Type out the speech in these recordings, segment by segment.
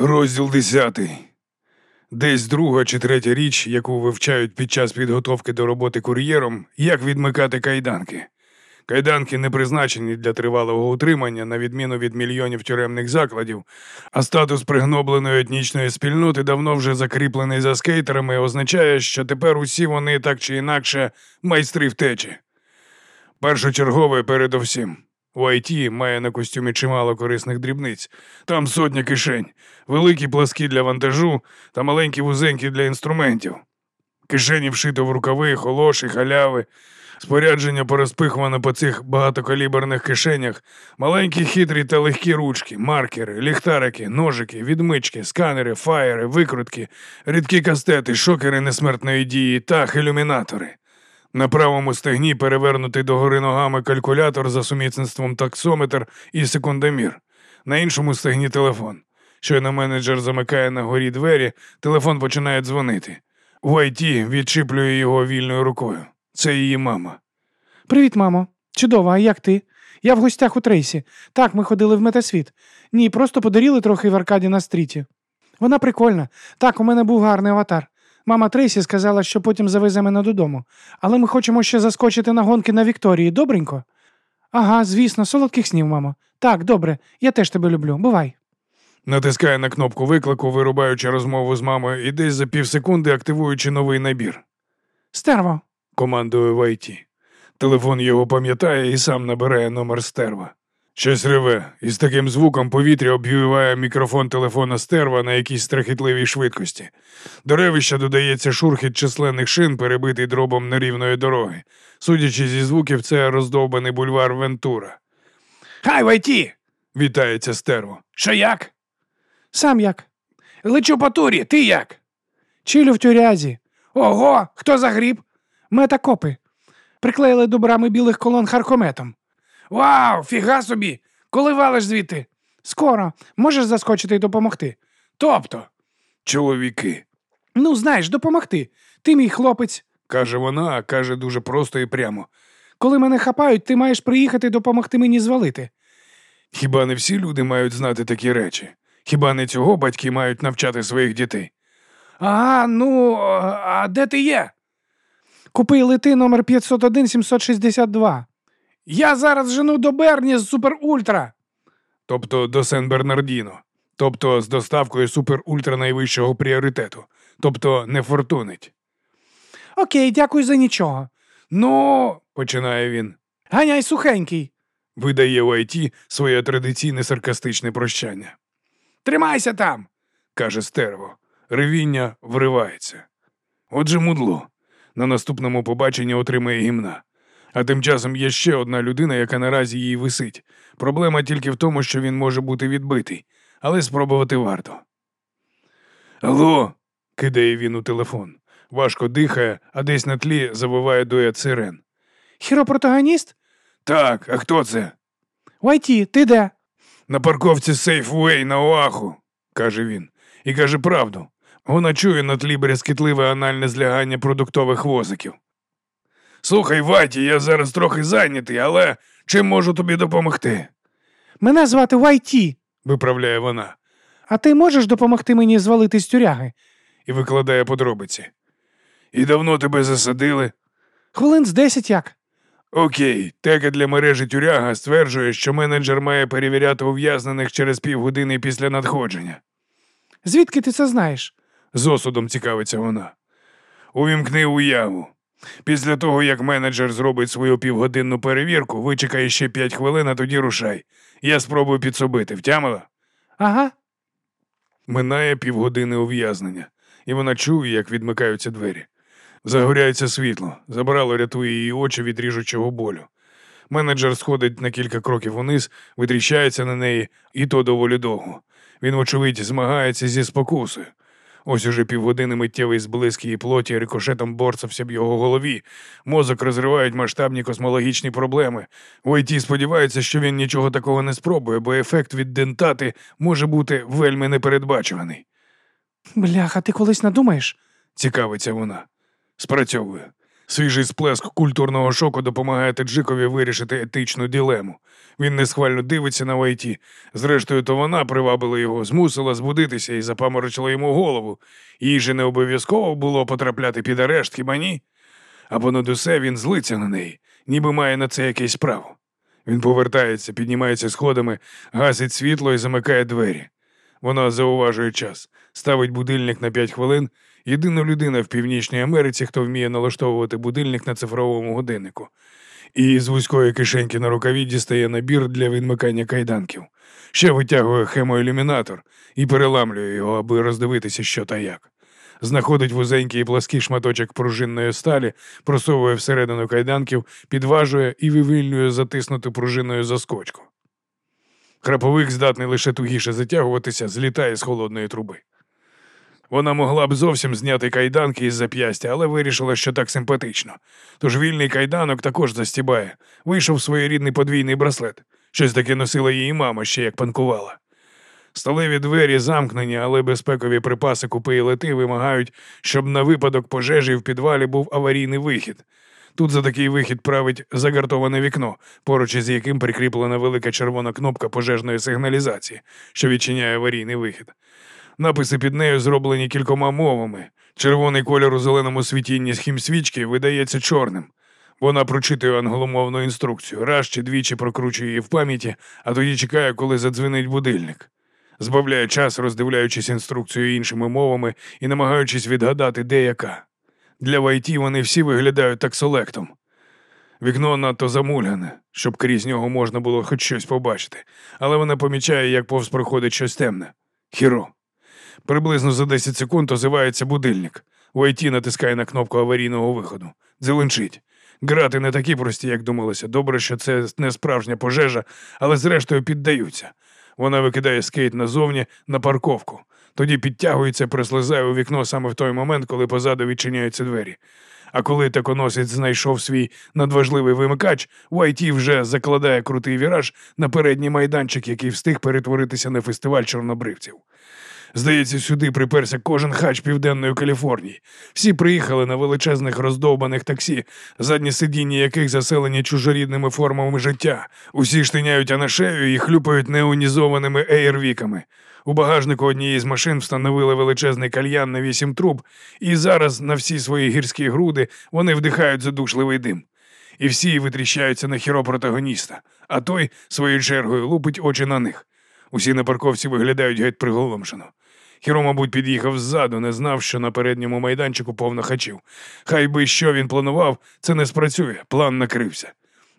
Розділ десятий. Десь друга чи третя річ, яку вивчають під час підготовки до роботи кур'єром, як відмикати кайданки. Кайданки не призначені для тривалого утримання, на відміну від мільйонів тюремних закладів, а статус пригнобленої етнічної спільноти давно вже закріплений за скейтерами, означає, що тепер усі вони так чи інакше майстри втечі. Першочергове передовсім. У ІТ має на костюмі чимало корисних дрібниць. Там сотня кишень, великі пласкі для вантажу та маленькі вузенькі для інструментів. Кишені вшито в рукави, холоші, халяви, спорядження порозпихуване по цих багатокаліберних кишенях, маленькі хитрі та легкі ручки, маркери, ліхтарики, ножики, відмички, сканери, фаєри, викрутки, рідкі кастети, шокери несмертної дії та ілюмінатори. На правому стегні перевернутий догори ногами калькулятор за сумісництвом таксометр і секундомір. На іншому стегні телефон. Щойно менеджер замикає на горі двері, телефон починає дзвонити. В ІТ відчіплює його вільною рукою. Це її мама. Привіт, мамо. Чудово, а як ти? Я в гостях у Трейсі. Так, ми ходили в метасвіт. Ні, просто подаріли трохи в Аркаді на стріті. Вона прикольна. Так, у мене був гарний аватар. Мама Трейсі сказала, що потім завезе мене додому. Але ми хочемо ще заскочити на гонки на Вікторії, добренько? Ага, звісно, солодких снів, мамо. Так, добре, я теж тебе люблю. Бувай. Натискає на кнопку виклику, вирубаючи розмову з мамою, і десь за півсекунди активуючи новий набір. Стерво. Командує в ІТ. Телефон його пам'ятає і сам набирає номер стерва. Щось реве, і з таким звуком повітря обвіває мікрофон телефона стерва на якійсь страхітливій швидкості. До ревища додається шурхіт численних шин, перебитий дробом нерівної дороги. Судячи зі звуків, це роздовбаний бульвар Вентура. Хай в ІТ! Вітається стерво. Що як? Сам як? Лечу по турі, ти як? Чилю в тюрязі. Ого, хто загріб? Метакопи. Приклеїли до брами білих колон харкометом. Вау, фіга собі! Коли валиш звідти? Скоро. Можеш заскочити і допомогти? Тобто, Чоловіки, Ну, знаєш, допомогти. Ти мій хлопець. каже вона, а каже дуже просто і прямо. Коли мене хапають, ти маєш приїхати допомогти мені звалити. Хіба не всі люди мають знати такі речі? Хіба не цього батьки мають навчати своїх дітей? ага, ну, а де ти є? Купи лети номер 501 762. Я зараз жену до Берні з Супер Ультра. Тобто до Сен-Бернардіно, тобто з доставкою супер-ультра найвищого пріоритету, тобто не фортунить. Окей, дякую за нічого. Ну, Починає він. Ганяй сухенький. Видає у ІТ своє традиційне саркастичне прощання. тримайся там. каже стерво. Ревіння вривається. Отже, мудло. На наступному побаченні отримає гімна. А тим часом є ще одна людина, яка наразі їй висить. Проблема тільки в тому, що він може бути відбитий, але спробувати варто. Алло, кидає він у телефон. Важко дихає, а десь на тлі завиває дует сирен. Хіропротагоніст? Так, а хто це? Вайті, ти де? На парковці Сейфвей на Оаху, каже він, і каже правду. Вона чує на тлі брязкітливе анальне злягання продуктових возиків. Слухай, Ваті, я зараз трохи зайнятий, але чим можу тобі допомогти? Мене звати Вайті. виправляє вона А ти можеш допомогти мені звалити з тюряги? і викладає подробиці. І давно тебе засадили? Хвилин з десять як? Окей, тека для мережі тюряга стверджує, що менеджер має перевіряти ув'язнених через півгодини після надходження. Звідки ти це знаєш? З осудом цікавиться вона. Увімкни уяву. Після того, як менеджер зробить свою півгодинну перевірку, вичекай ще п'ять хвилин, а тоді рушай. Я спробую підсобити. Втямила? Ага. Минає півгодини ув'язнення, і вона чує, як відмикаються двері. Загоряється світло, забрало рятує її очі від ріжучого болю. Менеджер сходить на кілька кроків униз, витріщається на неї, і то доволі довго. Він, вочевидь, змагається зі спокусою. Ось уже півгодини миттєвий зблиск її плоті рикошетом борцався в його голові. Мозок розривають масштабні космологічні проблеми. Войті сподівається, що він нічого такого не спробує, бо ефект від дентати може бути вельми непередбачуваний. Бляха, ти колись надумаєш? Цікавиться вона. Спрацьовує. Свіжий сплеск культурного шоку допомагає Таджикові вирішити етичну ділему. Він несхвально дивиться на Вайті. Зрештою, то вона привабила його, змусила збудитися і запаморочила йому голову. Їй же не обов'язково було потрапляти під арешт, хіба ні? А понад усе він злиться на неї, ніби має на це якесь право. Він повертається, піднімається сходами, гасить світло і замикає двері. Вона зауважує час, ставить будильник на 5 хвилин. Єдина людина в Північній Америці, хто вміє налаштовувати будильник на цифровому годиннику. І з вузької кишеньки на рукаві дістає набір для відмикання кайданків. Ще витягує хемоілюмінатор і переламлює його, аби роздивитися, що та як. Знаходить вузенький і плаский шматочок пружинної сталі, просовує всередину кайданків, підважує і вивільнює затиснуту пружиною заскочку. Храповик здатний лише тугіше затягуватися, злітає з холодної труби. Вона могла б зовсім зняти кайданки із зап'ястя, але вирішила, що так симпатично. Тож вільний кайданок також застібає. Вийшов своєрідний подвійний браслет. Щось таке носила її мама ще як панкувала. Сталеві двері замкнені, але безпекові припаси купи і лети вимагають, щоб на випадок пожежі в підвалі був аварійний вихід. Тут за такий вихід править загартоване вікно, поруч із яким прикріплена велика червона кнопка пожежної сигналізації, що відчиняє аварійний вихід. Написи під нею зроблені кількома мовами. Червоний кольор у зеленому світінні з хімсвічки видається чорним. Вона прочитує англомовну інструкцію, раз чи двічі прокручує її в пам'яті, а тоді чекає, коли задзвенить будильник. Збавляє час, роздивляючись інструкцію іншими мовами і намагаючись відгадати, де яка. Для Вайті вони всі виглядають таксолектом. Вікно надто замуляне, щоб крізь нього можна було хоч щось побачити, але вона помічає, як повз проходить щось темне. Хіро. Приблизно за 10 секунд озивається будильник. Вайті натискає на кнопку аварійного виходу. Дзеленчить. Грати не такі прості, як думалося. Добре, що це не справжня пожежа, але зрештою піддаються. Вона викидає скейт назовні на парковку. Тоді підтягується, прислизає у вікно саме в той момент, коли позаду відчиняються двері. А коли таконосець знайшов свій надважливий вимикач, Уайті вже закладає крутий віраж на передній майданчик, який встиг перетворитися на фестиваль чорнобривців. Здається, сюди приперся кожен хач Південної Каліфорнії. Всі приїхали на величезних роздовбаних таксі, задні сидіння яких заселені чужорідними формами життя. Усі штиняють анашею і хлюпають неонізованими ейрвіками. У багажнику однієї з машин встановили величезний кальян на вісім труб, і зараз на всі свої гірські груди вони вдихають задушливий дим. І всі витріщаються на хіро протагоніста, а той, своєю чергою, лупить очі на них. Усі на парковці виглядають геть приголомшено. Хіро, мабуть, під'їхав ззаду, не знав, що на передньому майданчику повно хачів. Хай би що він планував, це не спрацює, план накрився.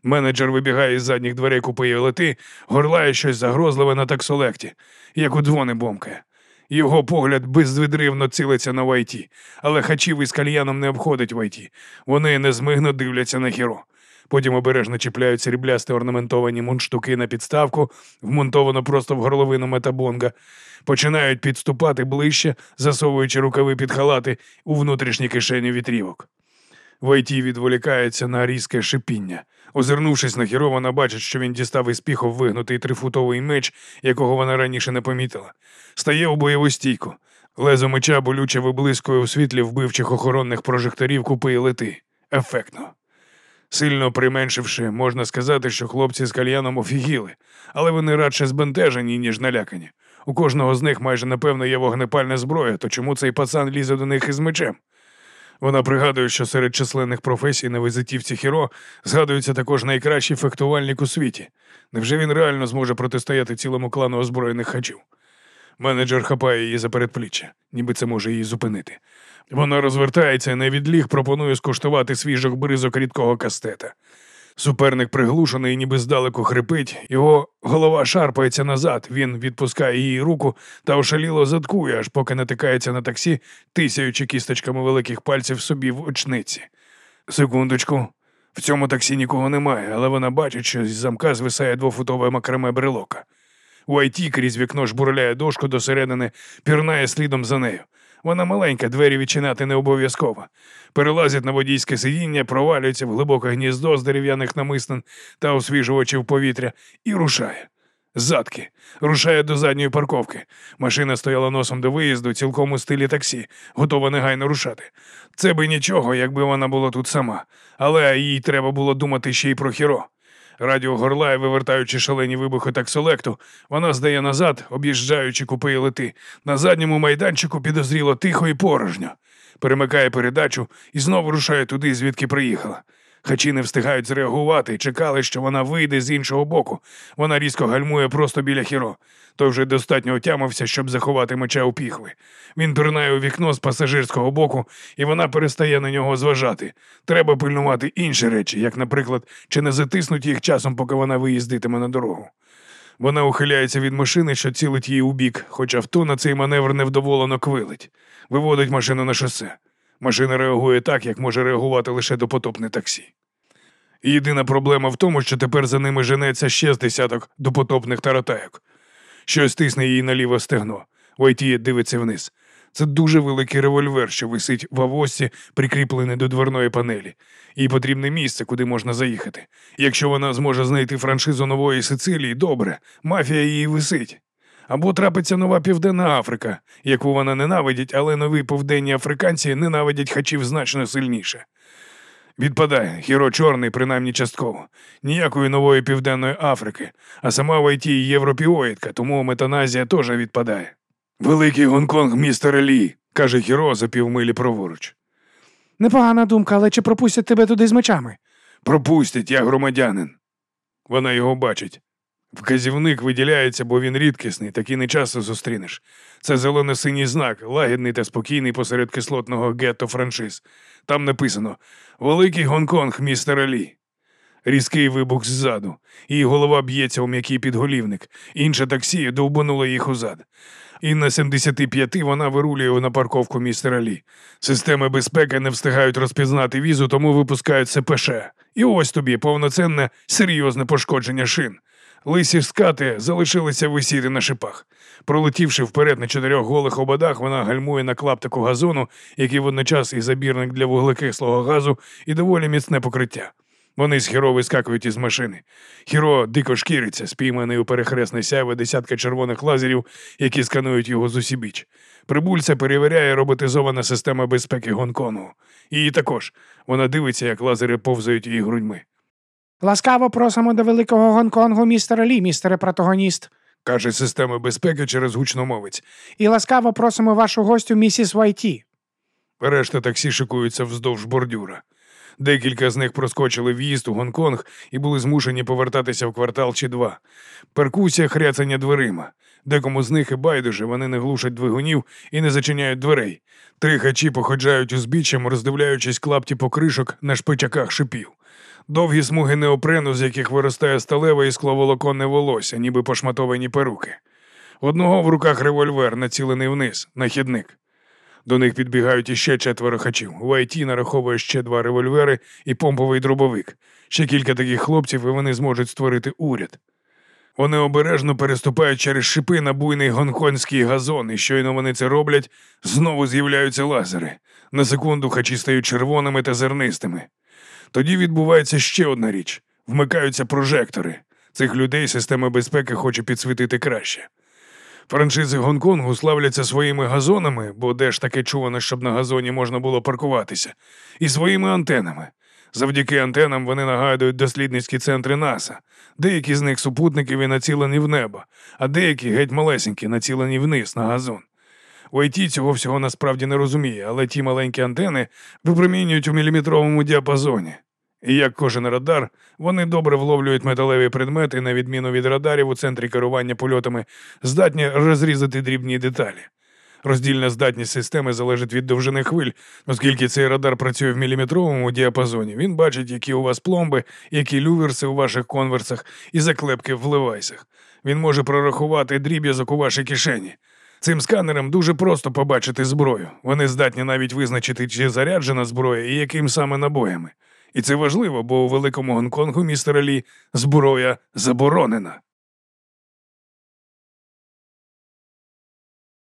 Менеджер вибігає із задніх дверей купи лети, горлає щось загрозливе на таксолекті, як у дзвони бомкає. Його погляд безвідривно цілиться на Вайті, але хачів із кальяном не обходить Вайті. Вони незмигно дивляться на хіро. Потім обережно чіпляють сріблясті орнаментовані мундштуки на підставку, вмонтовано просто в горловину метабонга, починають підступати ближче, засовуючи рукави під халати у внутрішні кишені вітрівок. Вайті відволікається на різке шипіння. Озирнувшись на хіро, вона бачить, що він дістав із піхов вигнутий трифутовий меч, якого вона раніше не помітила. Стає у бойову стійку. Лезо меча болюче виблискує у світлі вбивчих охоронних прожекторів купи і лети. Ефектно. Сильно применшивши, можна сказати, що хлопці з кальяном офігіли, але вони радше збентежені, ніж налякані. У кожного з них майже напевно є вогнепальна зброя, то чому цей пацан лізе до них із мечем? Вона пригадує, що серед численних професій на визитівці Хіро згадується також найкращий фехтувальник у світі. Невже він реально зможе протистояти цілому клану озброєних хачів? Менеджер хапає її за передпліччя, ніби це може її зупинити. Вона розвертається і невідліг пропонує скуштувати свіжих бризок рідкого кастета. Суперник приглушений, ніби здалеку хрипить, його голова шарпається назад, він відпускає її руку та ошаліло заткує, аж поки натикається на таксі, тисяючи кісточками великих пальців собі в очниці. Секундочку, в цьому таксі нікого немає, але вона бачить, що з замка звисає двофутове макраме брелока. Уайті крізь вікно жбурляє дошку до середини, пірнає слідом за нею. Вона маленька, двері відчинати не обов'язково. Перелазить на водійське сидіння, провалюється в глибоке гніздо з дерев'яних намистин та освіжувачів повітря і рушає. Задки. Рушає до задньої парковки. Машина стояла носом до виїзду, цілком у стилі таксі, готова негайно рушати. Це би нічого, якби вона була тут сама, але їй треба було думати ще й про хіро. Радіо горлає, вивертаючи шалені вибухи таксолекту, вона здає назад, об'їжджаючи купи і лети. На задньому майданчику підозріло тихо і порожньо. Перемикає передачу і знову рушає туди, звідки приїхала. Хачі не встигають зреагувати, чекали, що вона вийде з іншого боку. Вона різко гальмує просто біля хіро. Той вже достатньо отямився, щоб заховати меча у піхви. Він пірнає у вікно з пасажирського боку, і вона перестає на нього зважати. Треба пильнувати інші речі, як, наприклад, чи не затиснуть їх часом, поки вона виїздитиме на дорогу. Вона ухиляється від машини, що цілить її у бік, хоч авто на цей маневр невдоволено квилить. Виводить машину на шосе. Машина реагує так, як може реагувати лише допотопне таксі. Єдина проблема в тому, що тепер за ними женеться ще з десяток допотопних таратайок. Щось тисне її на ліве стегно. Войті дивиться вниз. Це дуже великий револьвер, що висить в авосці, прикріплений до дверної панелі. Їй потрібне місце, куди можна заїхати. Якщо вона зможе знайти франшизу нової Сицилії, добре, мафія її висить. Або трапиться нова Південна Африка, яку вона ненавидить, але нові південні африканці ненавидять хачів значно сильніше. Відпадає хіро чорний, принаймні частково. Ніякої нової Південної Африки, а сама в ІТ європіоїдка, тому метаназія теж відпадає. Великий Гонконг, містер Лі, каже Хіро за півмилі праворуч. Непогана думка, але чи пропустять тебе туди з мечами? Пропустять, я громадянин. Вона його бачить. Вказівник виділяється, бо він рідкісний, такий не часто зустрінеш. Це зелено-синій знак, лагідний та спокійний посеред кислотного гетто франшиз. Там написано Великий Гонконг, містер Лі. Різкий вибух ззаду. Її голова б'ється у м'який підголівник. Інше таксі довбануло їх узад. І на 75 вона вирулює на парковку містера Лі. Системи безпеки не встигають розпізнати візу, тому випускають СПШ. І ось тобі повноцінне серйозне пошкодження шин. Лисі скати залишилися висіти на шипах. Пролетівши вперед на чотирьох голих ободах, вона гальмує на клаптику газону, який водночас і забірник для вуглекислого газу, і доволі міцне покриття. Вони з хіро вискакують із машини. Хіро дико шкіриться, спійманий у перехресне сяйве десятка червоних лазерів, які сканують його з усібіч. Прибульця перевіряє роботизована система безпеки Гонконгу. Її також. Вона дивиться, як лазери повзають її грудьми. Ласкаво просимо до великого Гонконгу, містера Лі, містере протагоніст. каже система безпеки через гучномовець. І ласкаво просимо вашу гостю, місіс Вайті. Решта таксі шикуються вздовж бордюра. Декілька з них проскочили в'їзд у Гонконг і були змушені повертатися в квартал чи два. Перкусія хряцання дверима. Декому з них і байдуже вони не глушать двигунів і не зачиняють дверей. Три хачі походжають узбіччям, роздивляючись клапті покришок на шпичаках шипів. Довгі смуги неопрену, з яких виростає сталеве і скловолоконне волосся, ніби пошматовані перуки. Одного в руках револьвер, націлений вниз, на хідник. До них підбігають іще четверо хачів. У АйТ нараховує ще два револьвери і помповий дробовик. Ще кілька таких хлопців, і вони зможуть створити уряд. Вони обережно переступають через шипи на буйний гонконгський газон, і щойно вони це роблять, знову з'являються лазери. На секунду хачі стають червоними та зернистими. Тоді відбувається ще одна річ: вмикаються прожектори. Цих людей система безпеки хоче підсвітити краще. Франшизи Гонконгу славляться своїми газонами, бо де ж таке чувано, щоб на газоні можна було паркуватися, і своїми антенами. Завдяки антенам вони нагадують дослідницькі центри НАСА. Деякі з них супутників і націлені в небо, а деякі геть малесенькі, націлені вниз на газон. У ІТ цього всього насправді не розуміє, але ті маленькі антени випромінюють у міліметровому діапазоні. І як кожен радар, вони добре вловлюють металеві предмети, на відміну від радарів у центрі керування польотами, здатні розрізати дрібні деталі. Роздільна здатність системи залежить від довжини хвиль, оскільки цей радар працює в міліметровому діапазоні. Він бачить, які у вас пломби, які люверси у ваших конверсах і заклепки в левайсах. Він може прорахувати дріб'язок у вашій кишені. Цим сканерам дуже просто побачити зброю. Вони здатні навіть визначити, чи заряджена зброя і яким саме набоями. І це важливо, бо у великому Гонконгу містер Лі зброя заборонена.